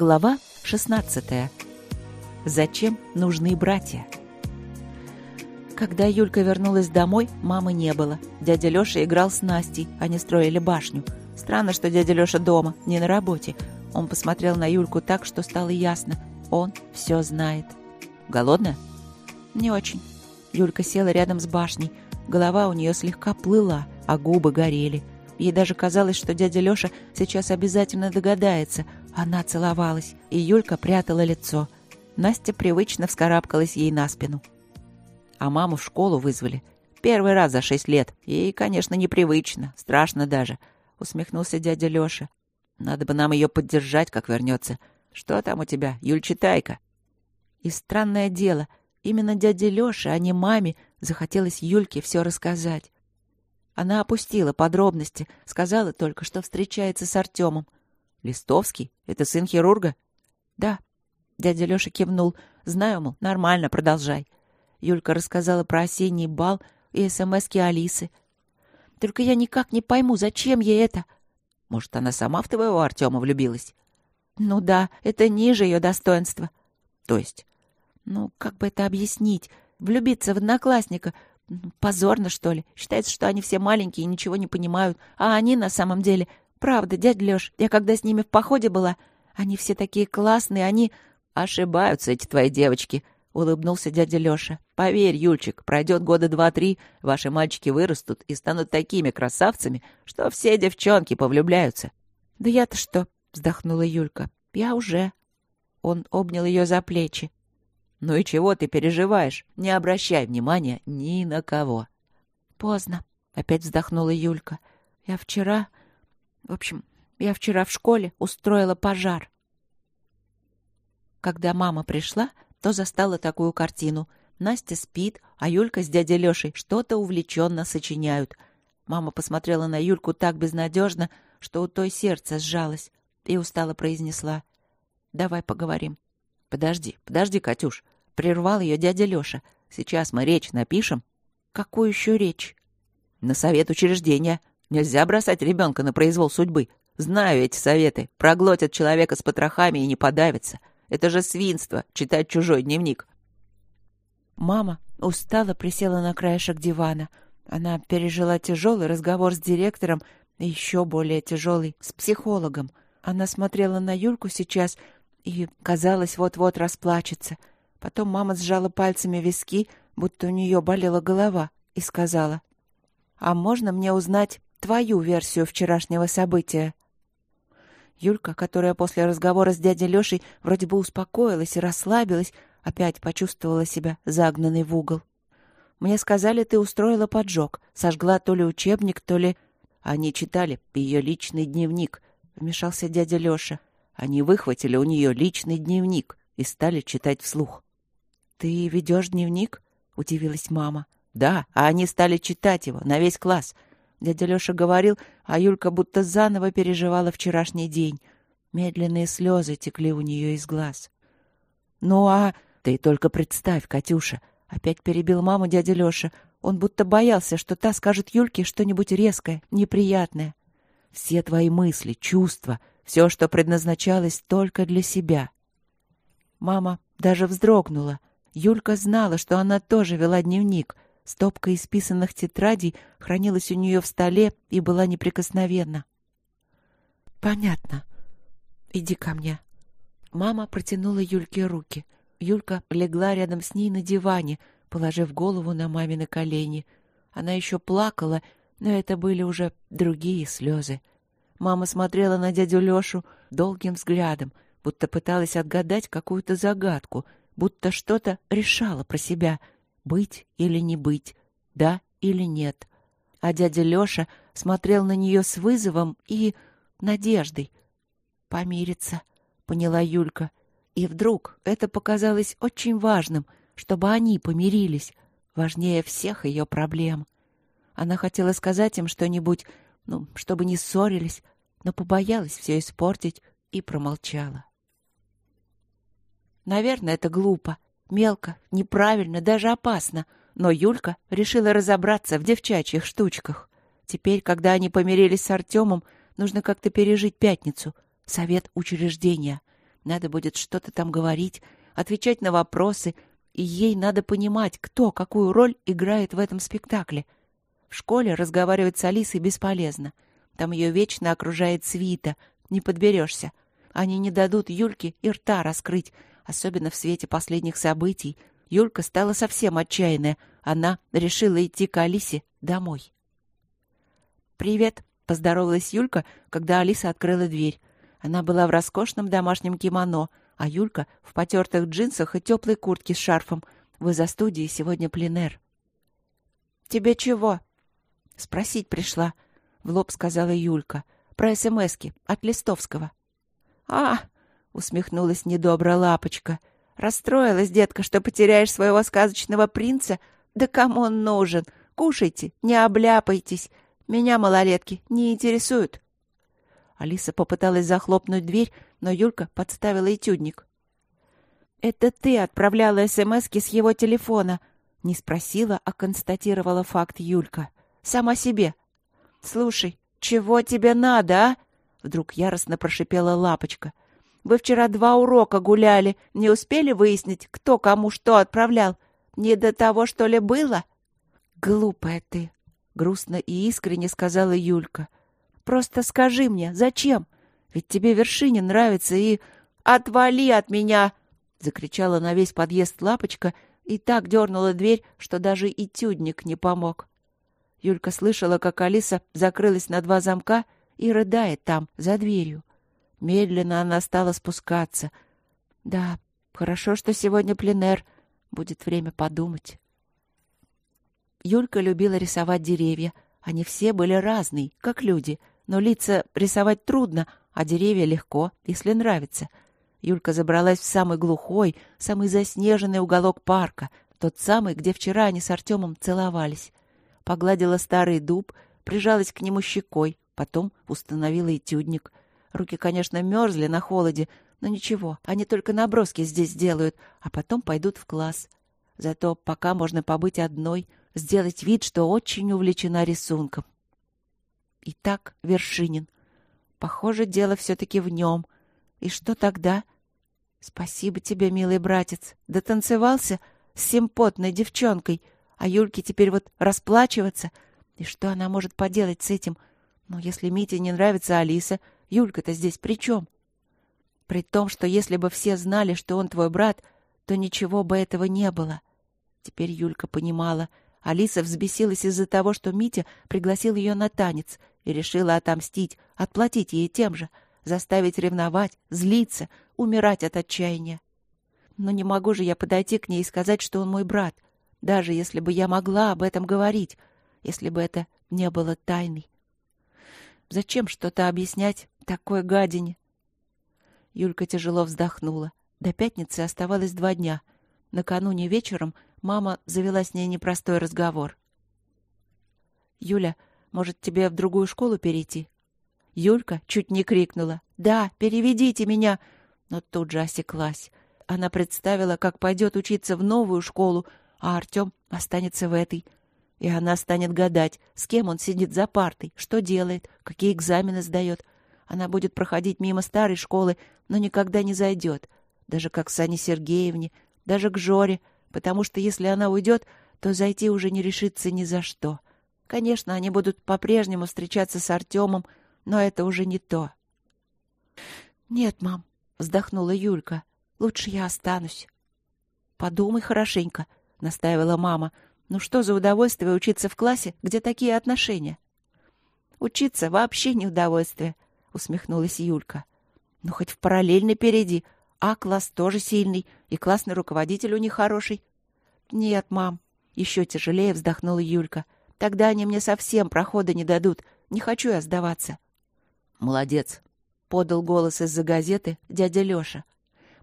Глава 16. Зачем нужны братья? Когда Юлька вернулась домой, мамы не было. Дядя Лёша играл с Настей, они строили башню. Странно, что дядя Лёша дома, не на работе. Он посмотрел на Юльку так, что стало ясно. Он все знает. Голодная? Не очень. Юлька села рядом с башней. Голова у нее слегка плыла, а губы горели. Ей даже казалось, что дядя Лёша сейчас обязательно догадается. Она целовалась, и Юлька прятала лицо. Настя привычно вскарабкалась ей на спину. А маму в школу вызвали. Первый раз за шесть лет. Ей, конечно, непривычно, страшно даже. Усмехнулся дядя Лёша. Надо бы нам ее поддержать, как вернется. Что там у тебя, Юльчатайка? И странное дело, именно дяде Лёше, а не маме, захотелось Юльке все рассказать. Она опустила подробности, сказала только, что встречается с Артемом. «Листовский? Это сын хирурга?» «Да». Дядя Леша кивнул. «Знаю, мол, нормально, продолжай». Юлька рассказала про осенний бал и СМСки Алисы. «Только я никак не пойму, зачем ей это?» «Может, она сама в твоего Артема влюбилась?» «Ну да, это ниже ее достоинства». «То есть?» «Ну, как бы это объяснить? Влюбиться в одноклассника Позорно, что ли? Считается, что они все маленькие и ничего не понимают. А они на самом деле... Правда, дядь Лёш, я когда с ними в походе была, они все такие классные, они... Ошибаются эти твои девочки, — улыбнулся дядя Лёша. «Поверь, Юльчик, пройдет года два-три, ваши мальчики вырастут и станут такими красавцами, что все девчонки повлюбляются». «Да я-то что?» — вздохнула Юлька. «Я уже». Он обнял ее за плечи. «Ну и чего ты переживаешь? Не обращай внимания ни на кого». «Поздно», — опять вздохнула Юлька. «Я вчера... В общем, я вчера в школе устроила пожар». Когда мама пришла, то застала такую картину. Настя спит, а Юлька с дядей Лешей что-то увлеченно сочиняют. Мама посмотрела на Юльку так безнадежно, что у той сердце сжалось, и устало произнесла. «Давай поговорим». «Подожди, подожди, Катюш!» — прервал ее дядя Леша. «Сейчас мы речь напишем». «Какую еще речь?» «На совет учреждения. Нельзя бросать ребенка на произвол судьбы. Знаю эти советы. Проглотят человека с потрохами и не подавятся. Это же свинство — читать чужой дневник». Мама устало присела на краешек дивана. Она пережила тяжелый разговор с директором и еще более тяжелый с психологом. Она смотрела на Юльку сейчас — и, казалось, вот-вот расплачется. Потом мама сжала пальцами виски, будто у нее болела голова, и сказала, «А можно мне узнать твою версию вчерашнего события?» Юлька, которая после разговора с дядей Лешей вроде бы успокоилась и расслабилась, опять почувствовала себя загнанной в угол. «Мне сказали, ты устроила поджог, сожгла то ли учебник, то ли...» Они читали ее личный дневник, — вмешался дядя Леша. Они выхватили у нее личный дневник и стали читать вслух. «Ты ведешь дневник?» — удивилась мама. «Да, а они стали читать его на весь класс». Дядя Леша говорил, а Юлька будто заново переживала вчерашний день. Медленные слезы текли у нее из глаз. «Ну а...» «Ты только представь, Катюша!» — опять перебил маму дядя Леша. Он будто боялся, что та скажет Юльке что-нибудь резкое, неприятное. «Все твои мысли, чувства, все, что предназначалось только для себя. Мама даже вздрогнула. Юлька знала, что она тоже вела дневник. Стопка исписанных тетрадей хранилась у нее в столе и была неприкосновенна. «Понятно. Иди ко мне». Мама протянула Юльке руки. Юлька легла рядом с ней на диване, положив голову на мамины колени. Она еще плакала, но это были уже другие слезы. Мама смотрела на дядю Лешу долгим взглядом, будто пыталась отгадать какую-то загадку, будто что-то решала про себя — быть или не быть, да или нет. А дядя Леша смотрел на нее с вызовом и надеждой. «Помириться», — поняла Юлька. И вдруг это показалось очень важным, чтобы они помирились, важнее всех ее проблем. Она хотела сказать им что-нибудь, ну, чтобы не ссорились, но побоялась все испортить и промолчала. Наверное, это глупо, мелко, неправильно, даже опасно, но Юлька решила разобраться в девчачьих штучках. Теперь, когда они помирились с Артемом, нужно как-то пережить пятницу, совет учреждения. Надо будет что-то там говорить, отвечать на вопросы, и ей надо понимать, кто какую роль играет в этом спектакле. В школе разговаривать с Алисой бесполезно. Там ее вечно окружает свита, не подберешься. Они не дадут Юльке и рта раскрыть, особенно в свете последних событий. Юлька стала совсем отчаянная. Она решила идти к Алисе домой. «Привет», — поздоровалась Юлька, когда Алиса открыла дверь. Она была в роскошном домашнем кимоно, а Юлька в потертых джинсах и теплой куртке с шарфом. Вы за студией сегодня пленэр. «Тебе чего?» «Спросить пришла», — в лоб сказала Юлька. «Про СМСки от Листовского». «А!» — усмехнулась недобро лапочка. «Расстроилась, детка, что потеряешь своего сказочного принца? Да кому он нужен? Кушайте, не обляпайтесь. Меня малолетки не интересуют». Алиса попыталась захлопнуть дверь, но Юлька подставила этюдник. «Это ты отправляла СМСки с его телефона?» Не спросила, а констатировала факт Юлька. «Сама себе». «Слушай, чего тебе надо, а?» Вдруг яростно прошипела Лапочка. «Вы вчера два урока гуляли. Не успели выяснить, кто кому что отправлял? Не до того, что ли, было?» «Глупая ты!» — грустно и искренне сказала Юлька. Просто скажи мне, зачем? Ведь тебе Вершинин нравится и... Отвали от меня!» Закричала на весь подъезд лапочка и так дернула дверь, что даже и тюдник не помог. Юлька слышала, как Алиса закрылась на два замка и рыдает там, за дверью. Медленно она стала спускаться. «Да, хорошо, что сегодня пленэр. Будет время подумать». Юлька любила рисовать деревья. Они все были разные, как люди — но лица рисовать трудно, а деревья легко, если нравится. Юлька забралась в самый глухой, самый заснеженный уголок парка, тот самый, где вчера они с Артемом целовались. Погладила старый дуб, прижалась к нему щекой, потом установила этюдник. Руки, конечно, мерзли на холоде, но ничего, они только наброски здесь делают, а потом пойдут в класс. Зато пока можно побыть одной, сделать вид, что очень увлечена рисунком. И так Вершинин. Похоже, дело все-таки в нем. И что тогда? Спасибо тебе, милый братец. Дотанцевался с симпотной девчонкой, а Юльке теперь вот расплачиваться. И что она может поделать с этим? Ну, если Мите не нравится Алиса, Юлька-то здесь при чем? При том, что если бы все знали, что он твой брат, то ничего бы этого не было. Теперь Юлька понимала. Алиса взбесилась из-за того, что Митя пригласил ее на танец — и решила отомстить, отплатить ей тем же, заставить ревновать, злиться, умирать от отчаяния. Но не могу же я подойти к ней и сказать, что он мой брат, даже если бы я могла об этом говорить, если бы это не было тайной. Зачем что-то объяснять такой гадине? Юлька тяжело вздохнула. До пятницы оставалось два дня. Накануне вечером мама завела с ней непростой разговор. «Юля, может, тебе в другую школу перейти?» Юлька чуть не крикнула. «Да, переведите меня!» Но тут же осеклась. Она представила, как пойдет учиться в новую школу, а Артем останется в этой. И она станет гадать, с кем он сидит за партой, что делает, какие экзамены сдает. Она будет проходить мимо старой школы, но никогда не зайдет. Даже как Сане Сергеевне, даже к Жоре, потому что если она уйдет, то зайти уже не решится ни за что. — Конечно, они будут по-прежнему встречаться с Артемом, но это уже не то. «Нет, мам», — вздохнула Юлька, — «лучше я останусь». «Подумай хорошенько», — настаивала мама. «Ну что за удовольствие учиться в классе, где такие отношения?» «Учиться вообще не удовольствие», — усмехнулась Юлька. «Ну, хоть в параллельный перейди. А класс тоже сильный, и классный руководитель у них хороший». «Нет, мам», — еще тяжелее вздохнула Юлька. — Тогда они мне совсем прохода не дадут. Не хочу я сдаваться. Молодец, подал голос из-за газеты дядя Лёша.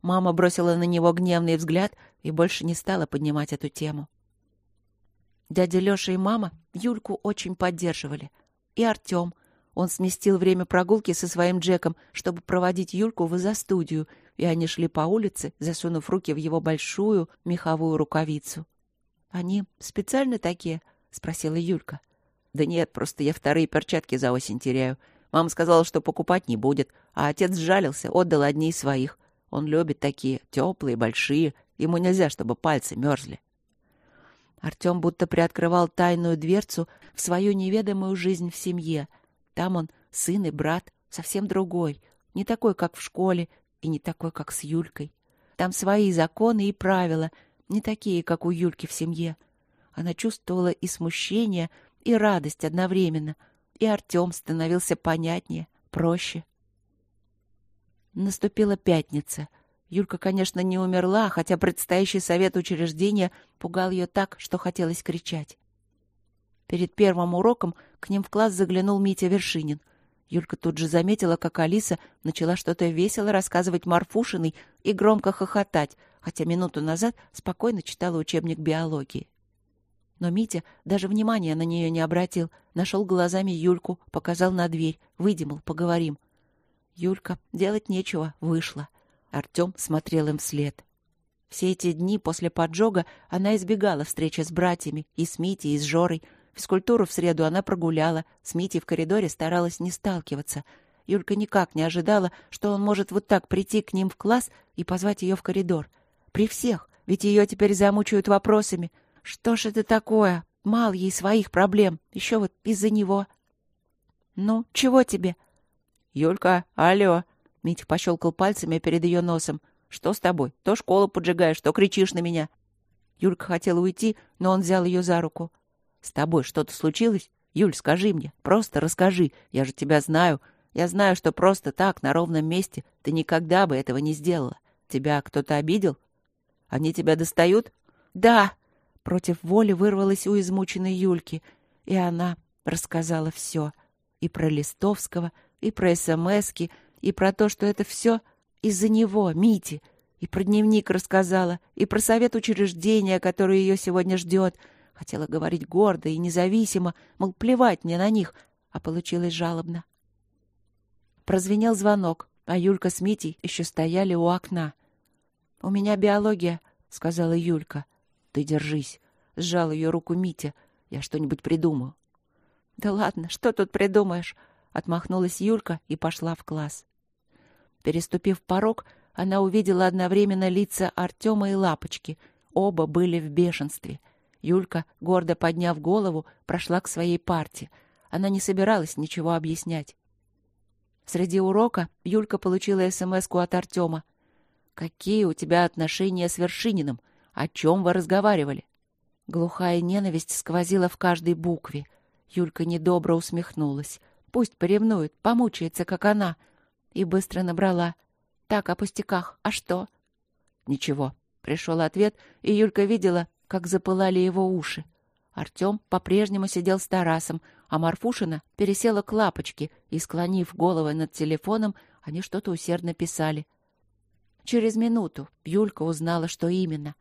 Мама бросила на него гневный взгляд и больше не стала поднимать эту тему. Дядя Лёша и мама Юльку очень поддерживали. И Артём. Он сместил время прогулки со своим Джеком, чтобы проводить Юльку в изо-студию, и они шли по улице, засунув руки в его большую меховую рукавицу. «Они специально такие?» — спросила Юлька. «Да нет, просто я вторые перчатки за осень теряю. Мама сказала, что покупать не будет, а отец сжалился, отдал одни из своих. Он любит такие, теплые, большие. Ему нельзя, чтобы пальцы мерзли. Артем будто приоткрывал тайную дверцу в свою неведомую жизнь в семье. Там он сын и брат, совсем другой, не такой, как в школе, и не такой, как с Юлькой. Там свои законы и правила, не такие, как у Юльки в семье. Она чувствовала и смущение, и радость одновременно, и Артем становился понятнее, проще. Наступила пятница. Юлька, конечно, не умерла, хотя предстоящий совет учреждения пугал ее так, что хотелось кричать. Перед первым уроком к ним в класс заглянул Митя Вершинин. Юлька тут же заметила, как Алиса начала что-то весело рассказывать Марфушиной и громко хохотать, хотя минуту назад спокойно читала учебник биологии. Но Митя даже внимания на нее не обратил, нашел глазами Юльку, показал на дверь, выйди, мол, поговорим. Юлька, делать нечего, вышла. Артем смотрел им вслед. Все эти дни после поджога она избегала встречи с братьями, и с Митей, и с Жорой. Физкультуру в среду она прогуляла, с Митей в коридоре старалась не сталкиваться. Юлька никак не ожидала, что он может вот так прийти к ним в класс и позвать ее в коридор. При всех, ведь ее теперь замучают вопросами. Что ж это такое? Мал ей своих проблем, еще вот из-за него. «Ну, чего тебе?» «Юлька, алло!» Митя пощелкал пальцами перед ее носом. «Что с тобой? То школу поджигаешь, то кричишь на меня». Юлька хотела уйти, но он взял ее за руку. «С тобой что-то случилось? Юль, скажи мне, просто расскажи. Я же тебя знаю. Я знаю, что просто так, на ровном месте, ты никогда бы этого не сделала. Тебя кто-то обидел? Они тебя достают?» «Да!» Против воли вырвалась у измученной Юльки, и она рассказала все. И про Листовского, и про СМСки, и про то, что это все из-за него, Мити, и про дневник рассказала, и про совет учреждения, который ее сегодня ждет. Хотела говорить гордо и независимо, мол, плевать мне на них, а получилось жалобно. Прозвенел звонок, а Юлька с Митей еще стояли у окна. «У меня биология», — сказала Юлька. «Ты держись», — сжал ее руку Митя. «Я что-нибудь придумаю». «Да ладно, что тут придумаешь?» Отмахнулась Юлька и пошла в класс. Переступив порог, она увидела одновременно лица Артема и Лапочки. Оба были в бешенстве. Юлька, гордо подняв голову, прошла к своей парте. Она не собиралась ничего объяснять. Среди урока Юлька получила смс от Артема. «Какие у тебя отношения с Вершининым? О чем вы разговаривали?» Глухая ненависть сквозила в каждой букве. Юлька недобро усмехнулась. Пусть поревнует, помучается, как она. И быстро набрала. Так, о пустяках. А что? Ничего. Пришел ответ, и Юлька видела, как запылали его уши. Артем по-прежнему сидел с Тарасом, а Марфушина пересела к лапочке и, склонив головы над телефоном, они что-то усердно писали. Через минуту Юлька узнала, что именно.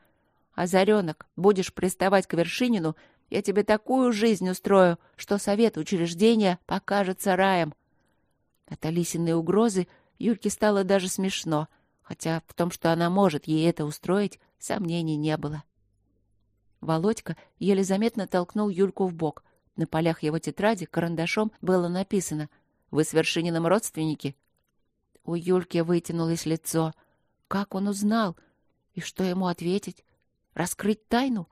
«Озаренок, будешь приставать к Вершинину, я тебе такую жизнь устрою, что совет учреждения покажется раем. От Алисиной угрозы Юльке стало даже смешно, хотя в том, что она может ей это устроить, сомнений не было. Володька еле заметно толкнул Юльку в бок. На полях его тетради карандашом было написано «Вы с Вершининым родственники?» У Юльки вытянулось лицо. Как он узнал? И что ему ответить? Раскрыть тайну?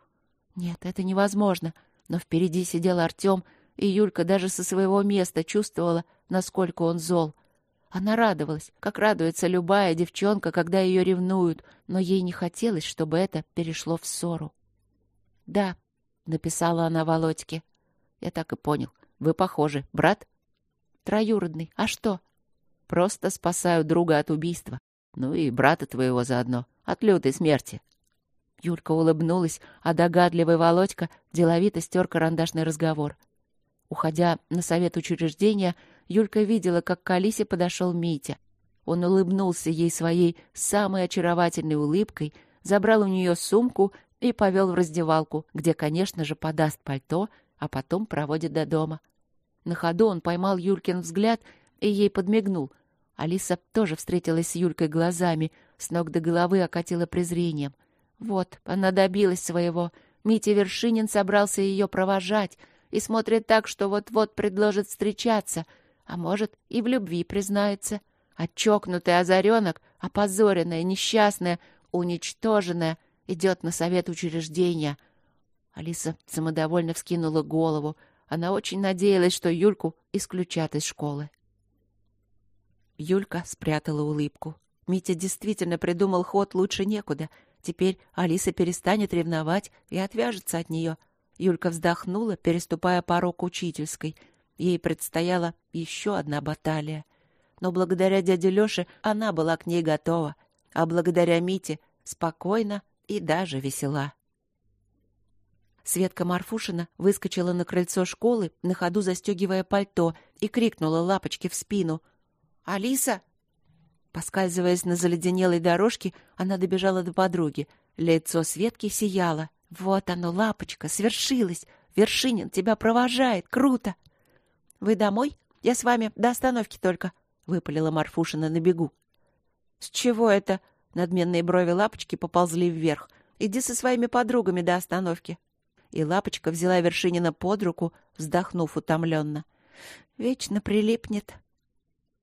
Нет, это невозможно. Но впереди сидел Артем, и Юлька даже со своего места чувствовала, насколько он зол. Она радовалась, как радуется любая девчонка, когда ее ревнуют, но ей не хотелось, чтобы это перешло в ссору. «Да», — написала она Володьке. «Я так и понял. Вы похожи. Брат?» «Троюродный. А что?» «Просто спасаю друга от убийства. Ну и брата твоего заодно. От лютой смерти. Юлька улыбнулась, а догадливый Володька деловито стер карандашный разговор. Уходя на совет учреждения, Юлька видела, как к Алисе подошел Митя. Он улыбнулся ей своей самой очаровательной улыбкой, забрал у нее сумку и повел в раздевалку, где, конечно же, подаст пальто, а потом проводит до дома. На ходу он поймал Юлькин взгляд и ей подмигнул. Алиса тоже встретилась с Юлькой глазами, с ног до головы окатила презрением. Вот, она добилась своего. Митя Вершинин собрался ее провожать и смотрит так, что вот-вот предложит встречаться, а может, и в любви признается. А чокнутый озаренок опозоренная, несчастная, уничтоженная, идет на совет учреждения. Алиса самодовольно вскинула голову. Она очень надеялась, что Юльку исключат из школы. Юлька спрятала улыбку. Митя действительно придумал ход лучше некуда. Теперь Алиса перестанет ревновать и отвяжется от нее. Юлька вздохнула, переступая порог учительской. Ей предстояла еще одна баталия. Но благодаря дяде Лёше она была к ней готова, а благодаря Мите спокойна и даже весела. Светка Марфушина выскочила на крыльцо школы, на ходу застегивая пальто, и крикнула лапочке в спину. «Алиса, Поскальзываясь на заледенелой дорожке, она добежала до подруги. Лицо Светки сияло. «Вот оно, лапочка, свершилось! Вершинин тебя провожает! Круто!» «Вы домой? Я с вами до остановки только», — выпалила Марфушина на бегу. «С чего это?» — надменные брови лапочки поползли вверх. «Иди со своими подругами до остановки». И лапочка взяла Вершинина под руку, вздохнув утомленно. «Вечно прилипнет».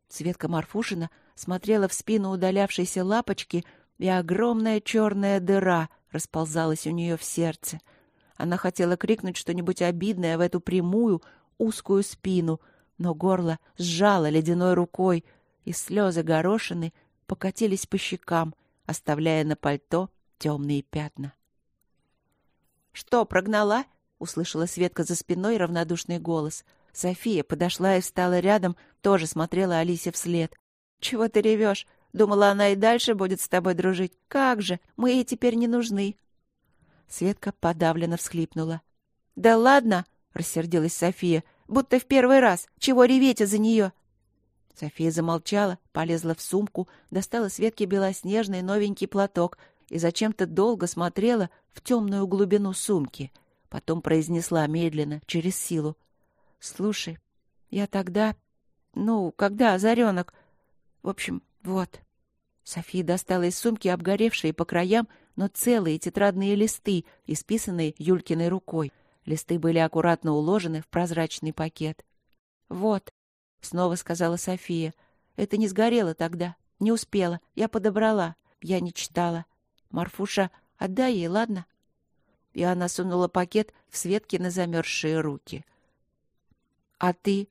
Светка Марфушина смотрела в спину удалявшейся лапочки, и огромная черная дыра расползалась у нее в сердце. Она хотела крикнуть что-нибудь обидное в эту прямую, узкую спину, но горло сжало ледяной рукой, и слезы горошины покатились по щекам, оставляя на пальто темные пятна. «Что, прогнала?» — услышала Светка за спиной равнодушный голос. София подошла и встала рядом, тоже смотрела Алисе вслед. «Чего ты ревешь? Думала, она и дальше будет с тобой дружить. Как же, мы ей теперь не нужны». Светка подавленно всхлипнула. «Да ладно!» — рассердилась София. «Будто в первый раз. Чего реветь за нее?» София замолчала, полезла в сумку, достала Светке белоснежный новенький платок и зачем-то долго смотрела в темную глубину сумки. Потом произнесла медленно, через силу. «Слушай, я тогда... Ну, когда озаренок... В общем, вот. София достала из сумки обгоревшие по краям, но целые тетрадные листы, исписанные Юлькиной рукой. Листы были аккуратно уложены в прозрачный пакет. «Вот», — снова сказала София, — «это не сгорело тогда. Не успела. Я подобрала. Я не читала. Марфуша, отдай ей, ладно?» И она сунула пакет в Светкины замерзшие руки. «А ты?»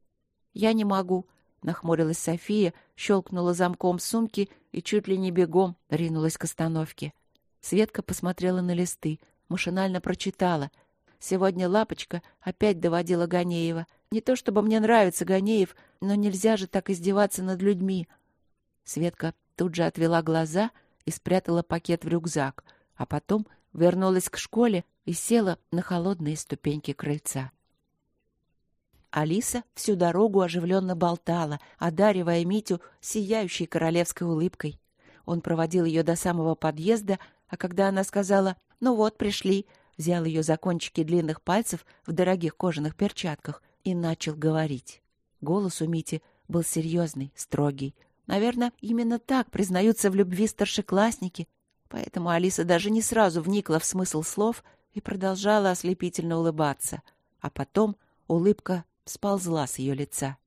«Я не могу. Нахмурилась София, щелкнула замком сумки и чуть ли не бегом ринулась к остановке. Светка посмотрела на листы, машинально прочитала. Сегодня Лапочка опять доводила Ганеева. Не то чтобы мне нравится Ганеев, но нельзя же так издеваться над людьми. Светка тут же отвела глаза и спрятала пакет в рюкзак, а потом вернулась к школе и села на холодные ступеньки крыльца. Алиса всю дорогу оживленно болтала, одаривая Митю сияющей королевской улыбкой. Он проводил ее до самого подъезда, а когда она сказала «Ну вот, пришли», взял ее за кончики длинных пальцев в дорогих кожаных перчатках и начал говорить. Голос у Мити был серьезный, строгий. Наверное, именно так признаются в любви старшеклассники. Поэтому Алиса даже не сразу вникла в смысл слов и продолжала ослепительно улыбаться. А потом улыбка сползла с ее лица.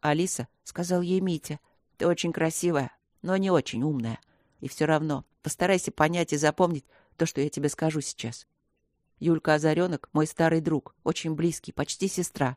«Алиса», — сказал ей Митя, — «ты очень красивая, но не очень умная. И все равно постарайся понять и запомнить то, что я тебе скажу сейчас. Юлька Озаренок — мой старый друг, очень близкий, почти сестра.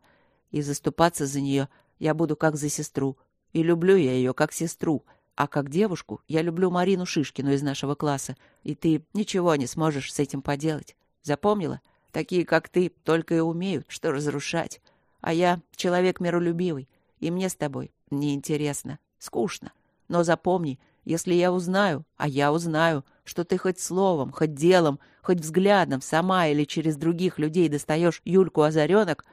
И заступаться за нее я буду как за сестру. И люблю я ее как сестру. А как девушку я люблю Марину Шишкину из нашего класса. И ты ничего не сможешь с этим поделать. Запомнила? Такие, как ты, только и умеют, что разрушать. А я человек миролюбивый, и мне с тобой неинтересно, скучно. Но запомни, если я узнаю, а я узнаю, что ты хоть словом, хоть делом, хоть взглядом сама или через других людей достаешь Юльку Озаренок,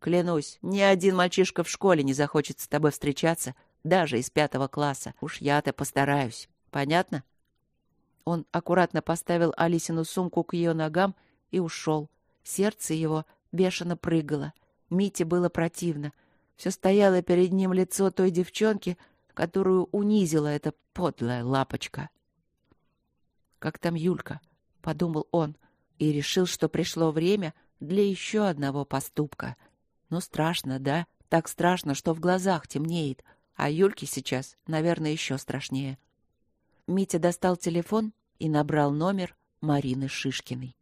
клянусь, ни один мальчишка в школе не захочет с тобой встречаться, даже из пятого класса. Уж я-то постараюсь. Понятно? Он аккуратно поставил Алисину сумку к ее ногам и ушел. Сердце его бешено прыгало — Мите было противно. Все стояло перед ним лицо той девчонки, которую унизила эта подлая лапочка. «Как там Юлька?» — подумал он и решил, что пришло время для еще одного поступка. Ну, страшно, да? Так страшно, что в глазах темнеет. А Юльке сейчас, наверное, еще страшнее. Митя достал телефон и набрал номер Марины Шишкиной.